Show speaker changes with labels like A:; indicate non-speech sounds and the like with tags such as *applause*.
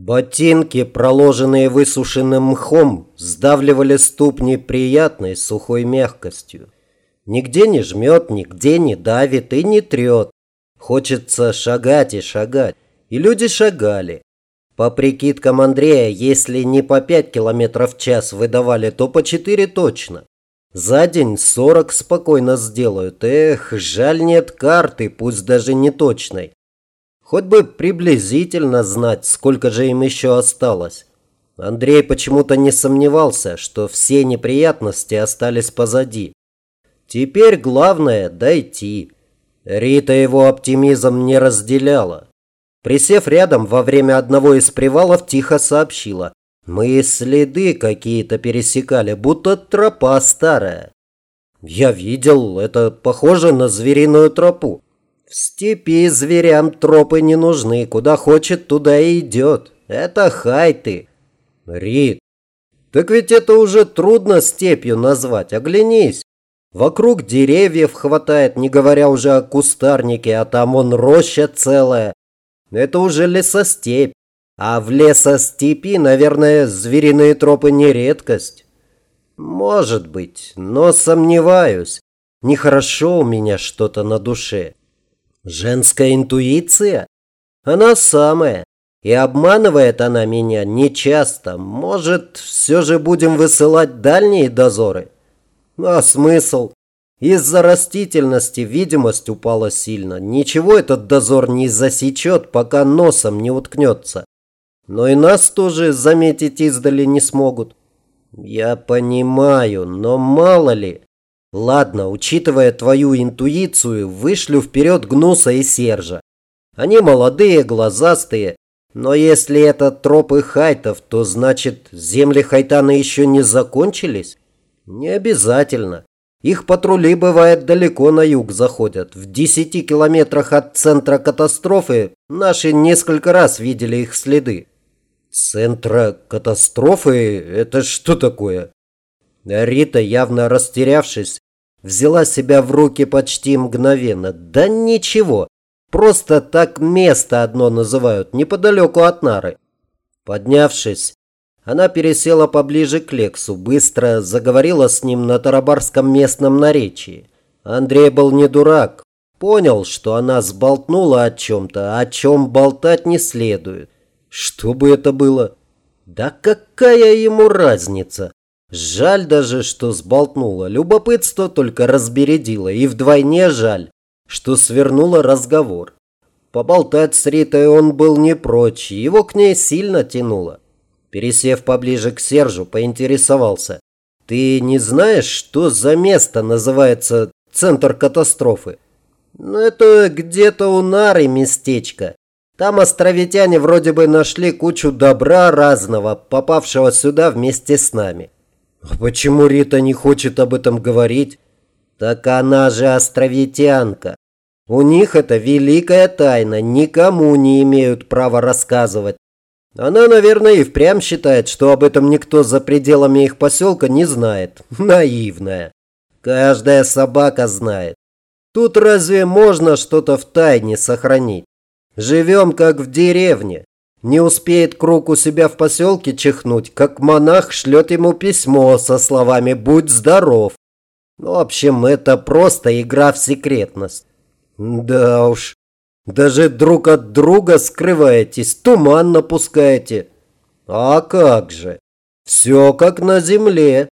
A: Ботинки, проложенные высушенным мхом, сдавливали ступни приятной сухой мягкостью. Нигде не жмет, нигде не давит и не трет. Хочется шагать и шагать. И люди шагали. По прикидкам Андрея, если не по 5 километров в час выдавали, то по 4 точно. За день 40 спокойно сделают. Эх, жаль нет карты, пусть даже не точной. Хоть бы приблизительно знать, сколько же им еще осталось. Андрей почему-то не сомневался, что все неприятности остались позади. Теперь главное – дойти. Рита его оптимизм не разделяла. Присев рядом во время одного из привалов, тихо сообщила. «Мы следы какие-то пересекали, будто тропа старая». «Я видел, это похоже на звериную тропу». В степи зверям тропы не нужны. Куда хочет, туда и идет. Это хайты. Рит, так ведь это уже трудно степью назвать. Оглянись. Вокруг деревьев хватает, не говоря уже о кустарнике, а там он роща целая. Это уже лесостепь. А в лесостепи, наверное, звериные тропы не редкость. Может быть, но сомневаюсь. Нехорошо у меня что-то на душе. Женская интуиция? Она самая. И обманывает она меня нечасто. Может, все же будем высылать дальние дозоры? А смысл? Из-за растительности видимость упала сильно. Ничего этот дозор не засечет, пока носом не уткнется. Но и нас тоже заметить издали не смогут. Я понимаю, но мало ли. Ладно, учитывая твою интуицию, вышлю вперед Гнуса и Сержа. Они молодые, глазастые, но если это тропы хайтов, то значит земли хайтана еще не закончились? Не обязательно. Их патрули, бывает, далеко на юг заходят. В десяти километрах от центра катастрофы наши несколько раз видели их следы. Центра катастрофы? Это что такое? Рита, явно растерявшись, взяла себя в руки почти мгновенно. Да ничего, просто так место одно называют, неподалеку от нары. Поднявшись, она пересела поближе к Лексу, быстро заговорила с ним на тарабарском местном наречии. Андрей был не дурак, понял, что она сболтнула о чем-то, о чем болтать не следует. Что бы это было? Да какая ему разница? Жаль даже, что сболтнула. Любопытство только разбередило. И вдвойне жаль, что свернула разговор. Поболтать с Ритой он был не прочь. Его к ней сильно тянуло. Пересев поближе к Сержу, поинтересовался. «Ты не знаешь, что за место называется центр катастрофы?» «Ну, это где-то у Нары местечко. Там островитяне вроде бы нашли кучу добра разного, попавшего сюда вместе с нами». Почему Рита не хочет об этом говорить? Так она же островитянка. У них это великая тайна, никому не имеют права рассказывать. Она, наверное, и впрямь считает, что об этом никто за пределами их поселка не знает. *laughs* Наивная. Каждая собака знает. Тут разве можно что-то в тайне сохранить? Живем как в деревне. Не успеет круг у себя в поселке чихнуть, как монах шлет ему письмо со словами «Будь здоров». В общем, это просто игра в секретность. Да уж, даже друг от друга скрываетесь, туман напускаете. А как же, все как на земле.